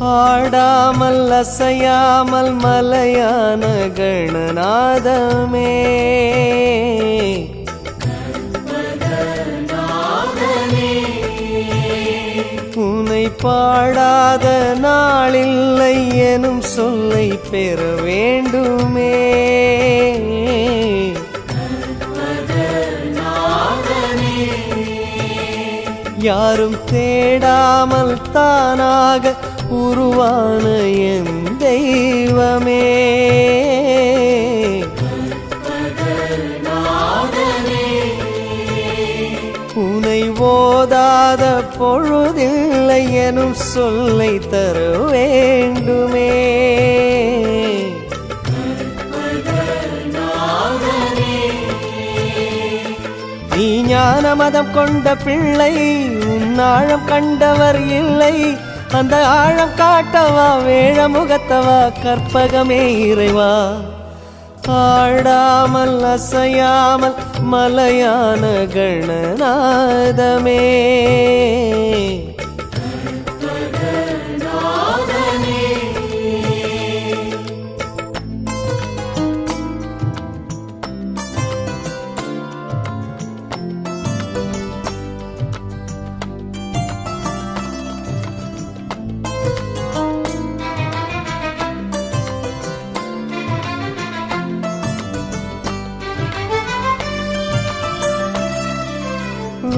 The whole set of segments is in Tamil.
ஆடாமல் அசையாமல் மலையான கணநாதமே. உனை பாடாத நாளில்லை எனும் சொல்லை பெற வேண்டுமே. யாரும் தேடாமல் தானாக உருவான என் தெய்வமே. உனை ஓதாத பொழுதில்லை எனும் சொல்லை தர வேண்டுமே. நீ ஞான மதம் கொண்ட பிள்ளை உன்னாழம் கண்டவர் இல்லை. அந்த ஆழம் காட்டவா வேழ முகத்தவா கற்பகமே இறைவா. ஆடாமல் அசையாமல் மலையான கணநாதமே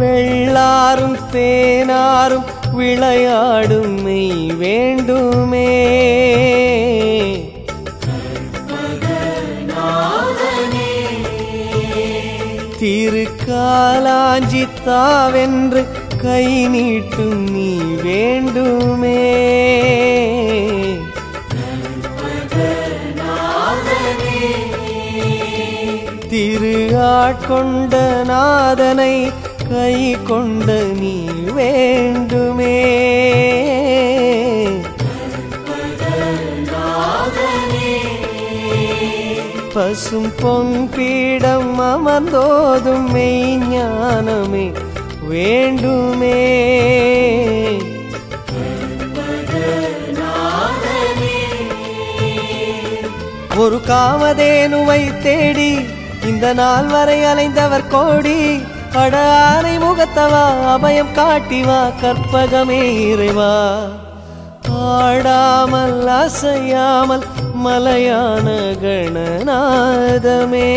வெள்ளாரும் தேனாரும் விளையாடும் மெய் வேண்டுமே. திருக்காலாஞ்சி தாவென்று கை நீட்டும் நீ வேண்டுமே. திரு ஆட்கொண்ட நாதனை கை கொண்ட நீ வேண்டுமே. பசும் பொன் பீடம் அமர்ந்தோதும் மெய் ஞானமே வேண்டுமே. ஒரு காமதேனுவை தேடி இந்த நாள் வரை அலைந்தவர் கோடி. அட ஆனை முகத்தவா அபயம் காட்டிவா கற்பகமே இறைவா. ஆடாமல் அசையாமல் மலையான கணநாதமே.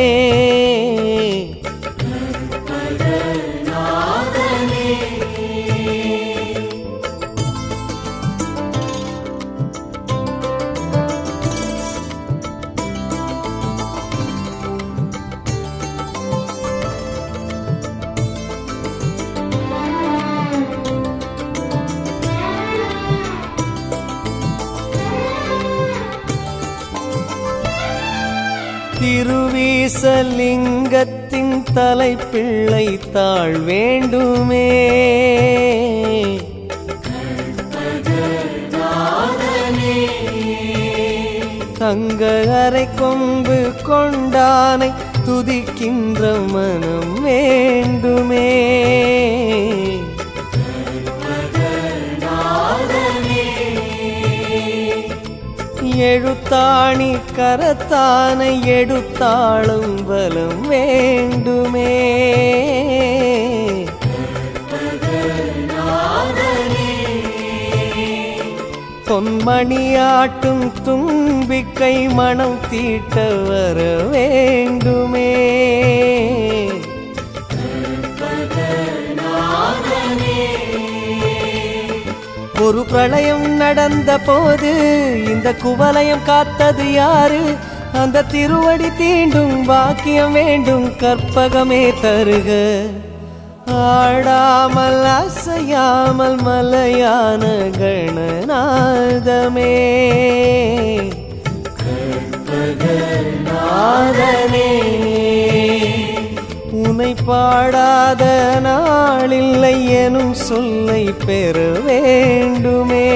திருவீசலிங்கத்தின் தலைப்பிள்ளை தாழ் வேண்டுமே. தங்க அரை கொம்பு கொண்டானை துதிக்கின்ற மனம் வேண்டுமே. எழுத்தாணி கரத்தானை எடுத்தாளும் பலம் வேண்டுமே. பொன்மணியாட்டும் தும்பிக்கை மனம் தீட்ட வர வேண்டுமே. ஒரு பிரளயம் நடந்த போது இந்த குவலயம் காத்தது யாரு? அந்த திருவடி தீண்டும் பாக்கியம் வேண்டும் கற்பகமே தருக. ஆடாமல் அசையாமல் மலையான கணநாதமே. நாதனே உனை பாடாத நாளில்லை எனும் சொல்லை பெற வேண்டுமே.